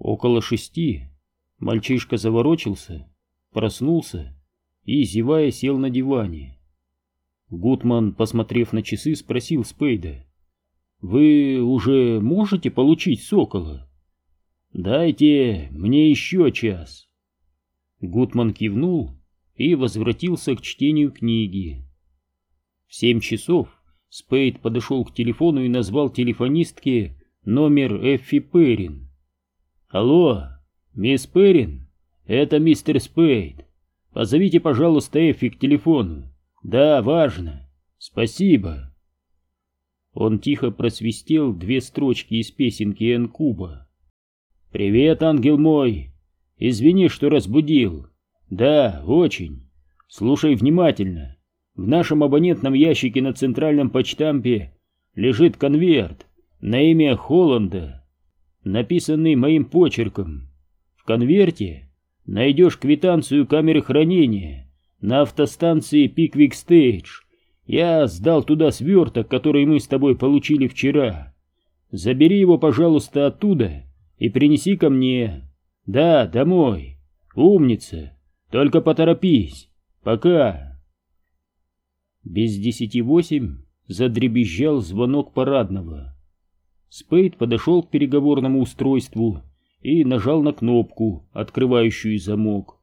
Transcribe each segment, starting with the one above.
Около шести мальчишка заворочился, проснулся и, зевая, сел на диване. Гутман, посмотрев на часы, спросил Спейда. «Вы уже можете получить сокола?» «Дайте мне еще час». Гутман кивнул и возвратился к чтению книги. В семь часов Спейд подошел к телефону и назвал телефонистке номер Эффи Перрин. «Алло, мисс Перрин, это мистер Спейд. Позовите, пожалуйста, Эффи к телефону. Да, важно. Спасибо». Он тихо просвистел две строчки из песенки Энкуба. «Привет, ангел мой! Извини, что разбудил. Да, очень. Слушай внимательно. В нашем абонентном ящике на центральном почтампе лежит конверт на имя Холланда, написанный моим почерком. В конверте найдешь квитанцию камеры хранения на автостанции Пиквик Стейдж. Я сдал туда сверток, который мы с тобой получили вчера. Забери его, пожалуйста, оттуда и принеси ко мне. Да, домой. Умница. Только поторопись. Пока. Без десяти восемь задребезжал звонок парадного. Спейд подошел к переговорному устройству и нажал на кнопку, открывающую замок.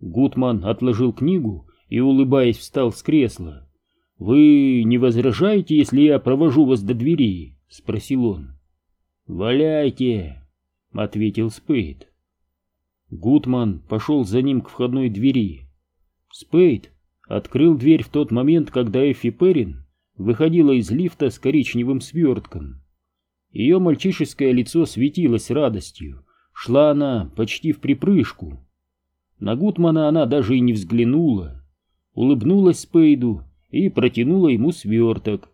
Гутман отложил книгу и, улыбаясь, встал с кресла. «Вы не возражаете, если я провожу вас до двери?» — спросил он. «Валяйте!» — ответил Спейд. Гутман пошел за ним к входной двери. Спейд открыл дверь в тот момент, когда Эффи Перрин выходила из лифта с коричневым свертком. Ее мальчишеское лицо светилось радостью, шла она почти в припрыжку. На Гутмана она даже и не взглянула, улыбнулась Спейду и протянула ему сверток.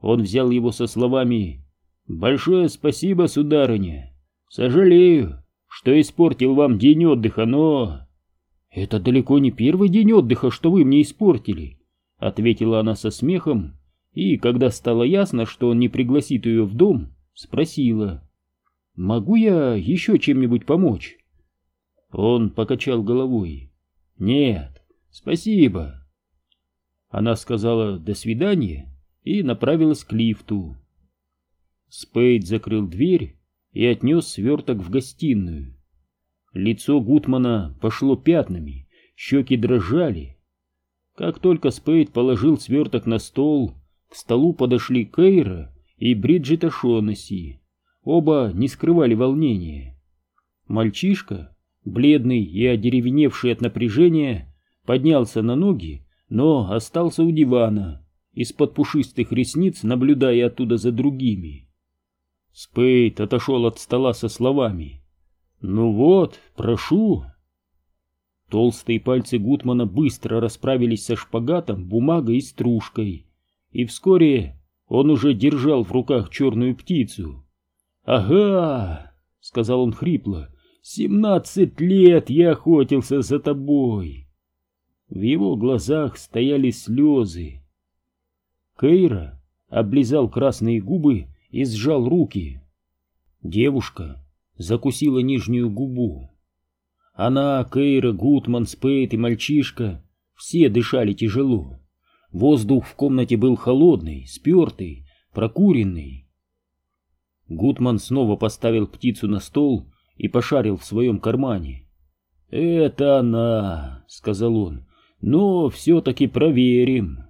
Он взял его со словами «Большое спасибо, сударыня!» Сожалею, что испортил вам день отдыха, но... Это далеко не первый день отдыха, что вы мне испортили, ответила она со смехом, и, когда стало ясно, что он не пригласит ее в дом, спросила. Могу я еще чем-нибудь помочь? Он покачал головой. Нет, спасибо. Она сказала «до свидания» и направилась к лифту. Спейд закрыл дверь и отнес сверток в гостиную. Лицо Гутмана пошло пятнами, щеки дрожали. Как только Спейд положил сверток на стол, к столу подошли Кейра и Бриджит Ашонаси. Оба не скрывали волнения. Мальчишка, бледный и одеревеневший от напряжения, поднялся на ноги, но остался у дивана, из-под пушистых ресниц наблюдая оттуда за другими. Спейд отошел от стола со словами «Ну вот, прошу». Толстые пальцы Гутмана быстро расправились со шпагатом, бумагой и стружкой, и вскоре он уже держал в руках черную птицу. «Ага!» — сказал он хрипло. «Семнадцать лет я охотился за тобой!» В его глазах стояли слезы. Кейра облизал красные губы и сжал руки. Девушка закусила нижнюю губу. Она, Кейра, Гутман, Спейт и мальчишка все дышали тяжело. Воздух в комнате был холодный, спертый, прокуренный. Гутман снова поставил птицу на стол и пошарил в своем кармане. «Это она», — сказал он, — «но все-таки проверим».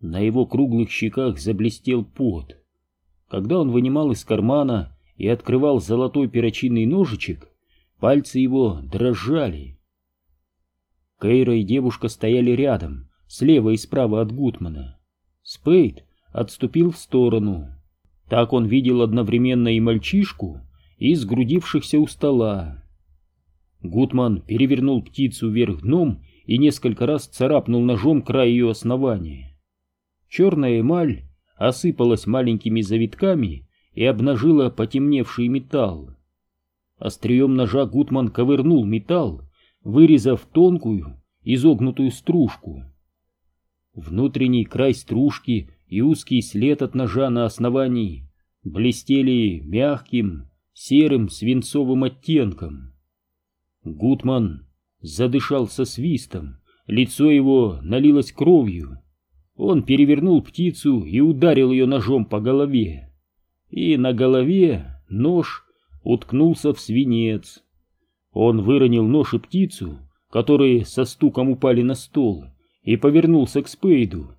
На его круглых щеках заблестел пот. Когда он вынимал из кармана и открывал золотой перочинный ножичек, пальцы его дрожали. Кейра и девушка стояли рядом, слева и справа от Гутмана. Спейд отступил в сторону. Так он видел одновременно и мальчишку, и сгрудившихся у стола. Гутман перевернул птицу вверх дном и несколько раз царапнул ножом край ее основания. Черная эмаль осыпалась маленькими завитками и обнажила потемневший металл. Острием ножа Гутман ковырнул металл, вырезав тонкую, изогнутую стружку. Внутренний край стружки и узкий след от ножа на основании блестели мягким, серым свинцовым оттенком. Гутман задышал со свистом, лицо его налилось кровью. Он перевернул птицу и ударил ее ножом по голове. И на голове нож уткнулся в свинец. Он выронил нож и птицу, которые со стуком упали на стол, и повернулся к Спейду.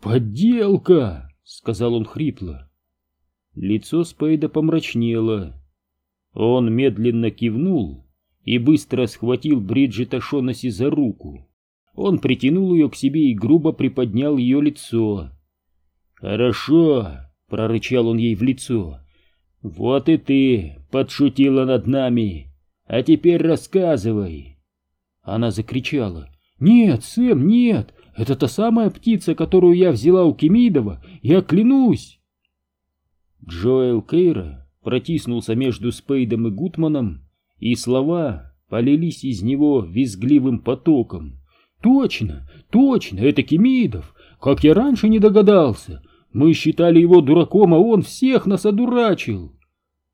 «Подделка!» — сказал он хрипло. Лицо Спейда помрачнело. Он медленно кивнул и быстро схватил Бриджит Ашонаси за руку. Он притянул ее к себе и грубо приподнял ее лицо. «Хорошо», — прорычал он ей в лицо. «Вот и ты подшутила над нами, а теперь рассказывай». Она закричала. «Нет, Сэм, нет! Это та самая птица, которую я взяла у Кемидова, я клянусь!» Джоэл Кейра протиснулся между Спейдом и Гутманом, и слова полились из него визгливым потоком. «Точно, точно, это Кемидов! Как я раньше не догадался! Мы считали его дураком, а он всех нас одурачил!»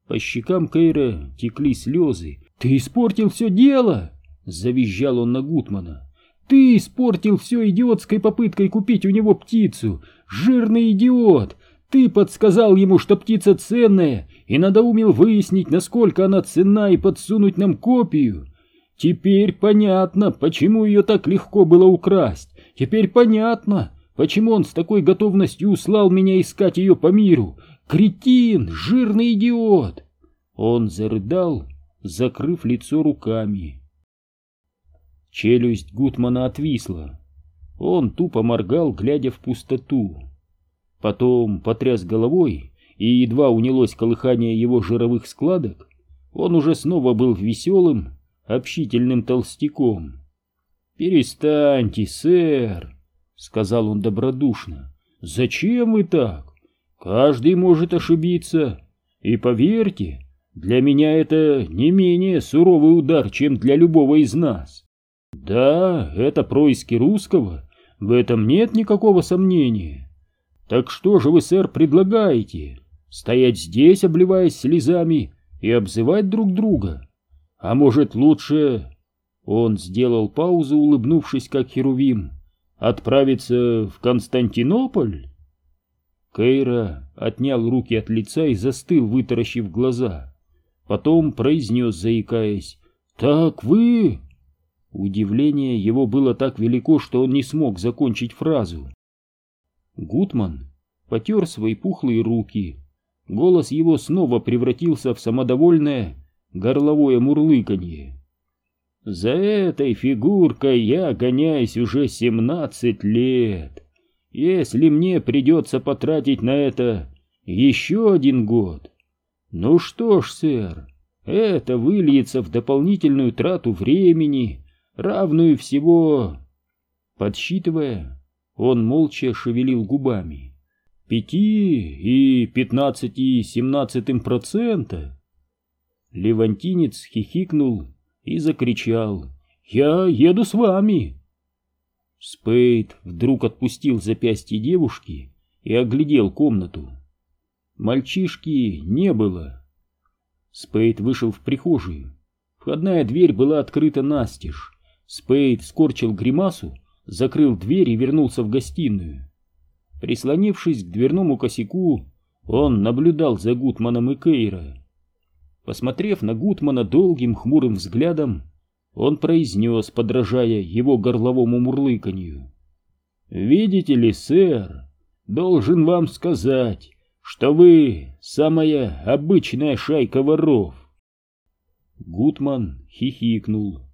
По щекам Кейра текли слезы. «Ты испортил все дело!» — завизжал он на Гутмана. Ты испортил все идиотской попыткой купить у него птицу. Жирный идиот! Ты подсказал ему, что птица ценная, и надоумил выяснить, насколько она ценна, и подсунуть нам копию. Теперь понятно, почему ее так легко было украсть. Теперь понятно, почему он с такой готовностью услал меня искать ее по миру. Кретин, жирный идиот! Он зарыдал, закрыв лицо руками. Челюсть Гутмана отвисла. Он тупо моргал, глядя в пустоту. Потом потряс головой, и едва унялось колыхание его жировых складок, он уже снова был веселым, общительным толстяком. «Перестаньте, сэр», — сказал он добродушно. «Зачем вы так? Каждый может ошибиться. И поверьте, для меня это не менее суровый удар, чем для любого из нас. Да, это происки русского, в этом нет никакого сомнения. Так что же вы, сэр, предлагаете? Стоять здесь, обливаясь слезами, и обзывать друг друга? А может, лучше... Он сделал паузу, улыбнувшись, как Херувим. Отправиться в Константинополь? Кейра отнял руки от лица и застыл, вытаращив глаза. Потом произнес, заикаясь, «Так вы...» Удивление его было так велико, что он не смог закончить фразу. Гутман потер свои пухлые руки. Голос его снова превратился в самодовольное горловое мурлыканье. «За этой фигуркой я гоняюсь уже семнадцать лет. Если мне придется потратить на это еще один год. Ну что ж, сэр, это выльется в дополнительную трату времени» равную всего... Подсчитывая, он молча шевелил губами. Пяти и пятнадцати семнадцатым процента. Левантинец хихикнул и закричал «Я еду с вами!» Спейд вдруг отпустил запястье девушки и оглядел комнату. Мальчишки не было. Спейд вышел в прихожую. Входная дверь была открыта настежь. Спейд скорчил гримасу, закрыл дверь и вернулся в гостиную. Прислонившись к дверному косяку, он наблюдал за Гутманом и Кейра. Посмотрев на Гутмана долгим хмурым взглядом, он произнес, подражая его горловому мурлыканью. «Видите ли, сэр, должен вам сказать, что вы самая обычная шайка воров». Гутман хихикнул.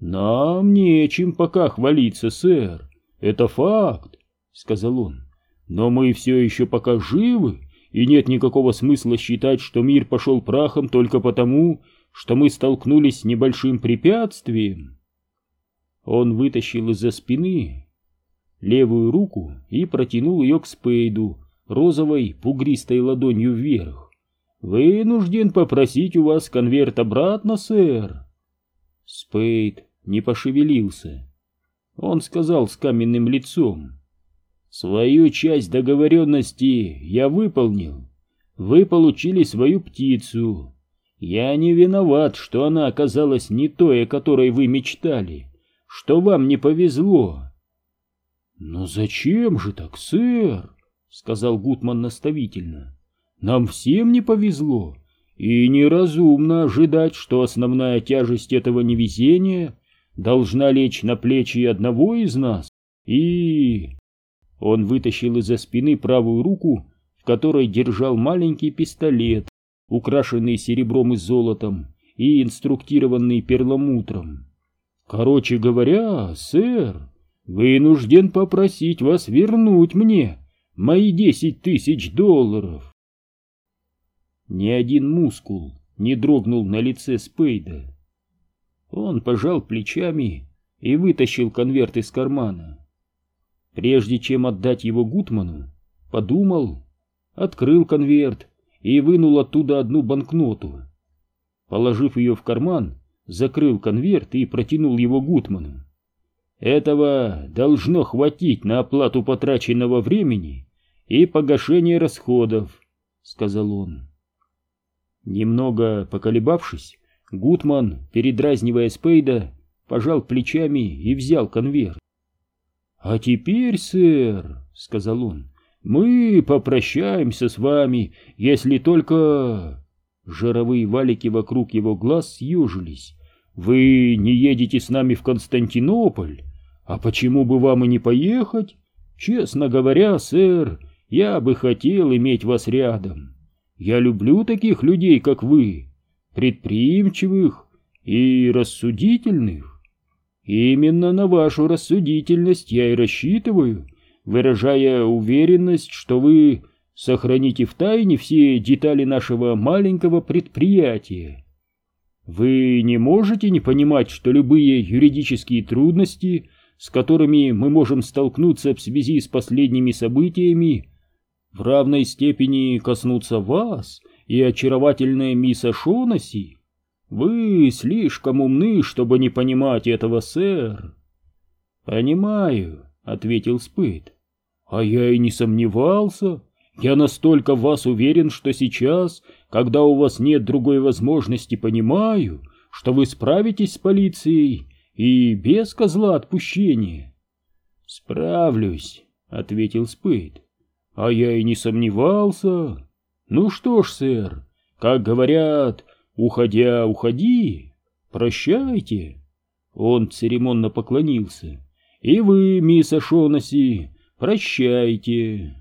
«Нам нечем пока хвалиться, сэр. Это факт», — сказал он. «Но мы все еще пока живы, и нет никакого смысла считать, что мир пошел прахом только потому, что мы столкнулись с небольшим препятствием». Он вытащил из-за спины левую руку и протянул ее к Спейду розовой пугристой ладонью вверх. «Вынужден попросить у вас конверт обратно, сэр». Спейд не пошевелился. Он сказал с каменным лицом. «Свою часть договоренности я выполнил. Вы получили свою птицу. Я не виноват, что она оказалась не той, о которой вы мечтали, что вам не повезло. Но зачем же так, сэр? сказал Гутман наставительно. Нам всем не повезло, и неразумно ожидать, что основная тяжесть этого невезения должна лечь на плечи одного из нас. И он вытащил из-за спины правую руку, в которой держал маленький пистолет, украшенный серебром и золотом и инструктированный перламутром. Короче говоря, сэр, вынужден попросить вас вернуть мне мои десять тысяч долларов. Ни один мускул не дрогнул на лице Спейда. Он пожал плечами и вытащил конверт из кармана. Прежде чем отдать его Гутману, подумал, открыл конверт и вынул оттуда одну банкноту. Положив ее в карман, закрыл конверт и протянул его Гутману. Этого должно хватить на оплату потраченного времени и погашение расходов, сказал он. Немного поколебавшись, Гутман, передразнивая Спейда, пожал плечами и взял конверт. «А теперь, сэр, — сказал он, мы попрощаемся с вами, если только...» Жировые валики вокруг его глаз съежились. «Вы не едете с нами в Константинополь? А почему бы вам и не поехать? Честно говоря, сэр, я бы хотел иметь вас рядом. Я люблю таких людей, как вы, предприимчивых и рассудительных. Именно на вашу рассудительность я и рассчитываю» выражая уверенность, что вы сохраните в тайне все детали нашего маленького предприятия. Вы не можете не понимать, что любые юридические трудности, с которыми мы можем столкнуться в связи с последними событиями, в равной степени коснутся вас и очаровательная мисс Ашонаси. Вы слишком умны, чтобы не понимать этого, сэр. Понимаю, ответил Спыт. А я и не сомневался. Я настолько в вас уверен, что сейчас, когда у вас нет другой возможности, понимаю, что вы справитесь с полицией и без козла отпущения. Справлюсь, ответил Спейд. А я и не сомневался. Ну что ж, сэр, как говорят, уходя, уходи. Прощайте. Он церемонно поклонился. И вы, мисс Ашонаси, Прощайте.